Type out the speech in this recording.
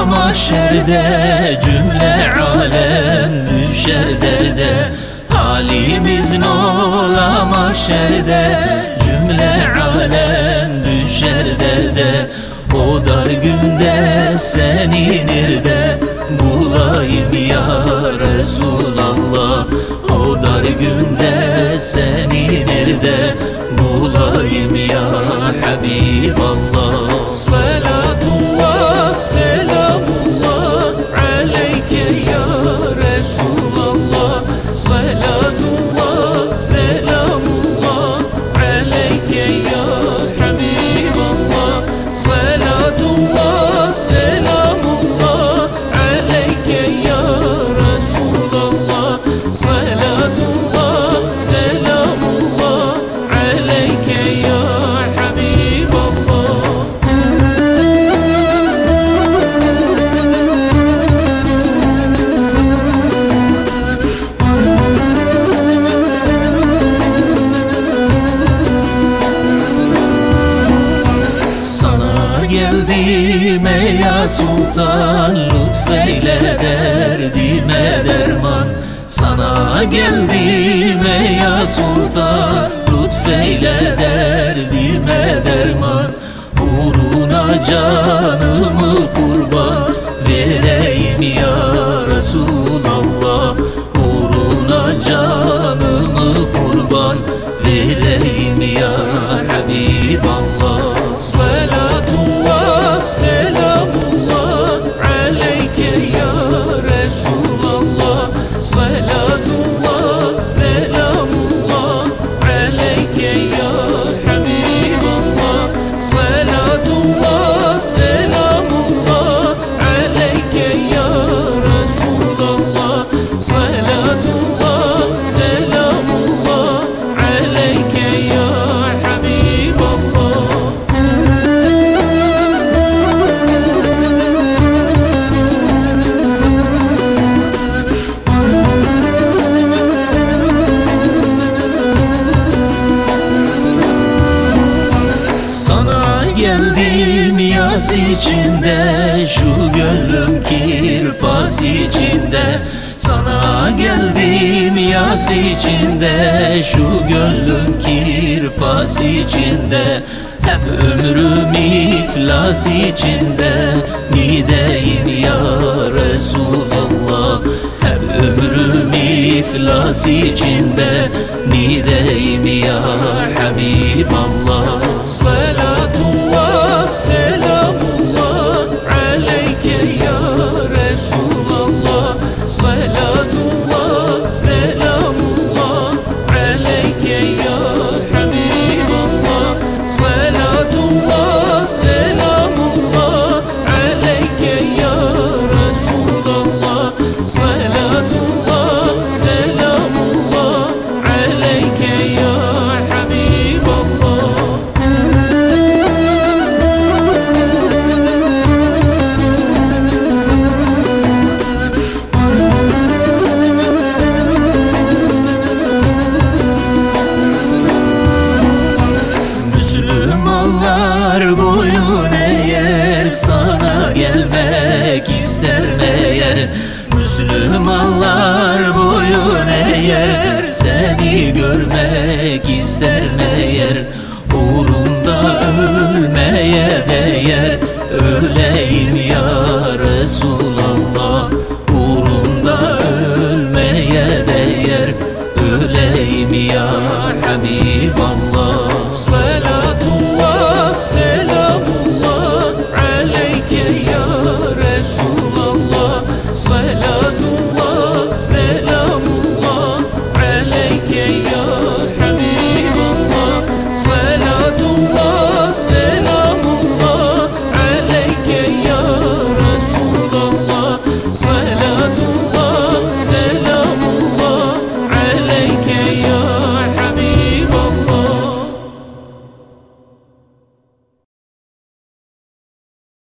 ola mahşerde Cümle alem düşer derde. Halimiz ne ola mahşerde Cümle alem düşer derde. O dar günde seni nerede Bulayım ya Resulallah. O dar günde seni nerede Bulayım ya Habiballah sultan Lütfeyle derdime derman. Sana geldim ey ya sultan Lütfeyle derdime derman. Uğruna canımı kurban Vereyim ya Resulallah yaz içinde Şu gönlüm kirpas içinde. Sana geldim yaz içinde Şu gönlüm kirpas içinde. Hep ömrüm iflas içinde Nideyim ya Resulallah. Hep ömrüm iflas içinde Nideyim ya Habiballah meğer Müslümanlar boyun eğer seni görmek ister meğer. Uğrunda ölmeye değer öleyim ya Resulallah. Uğrunda ölmeye değer öleyim ya Habiballah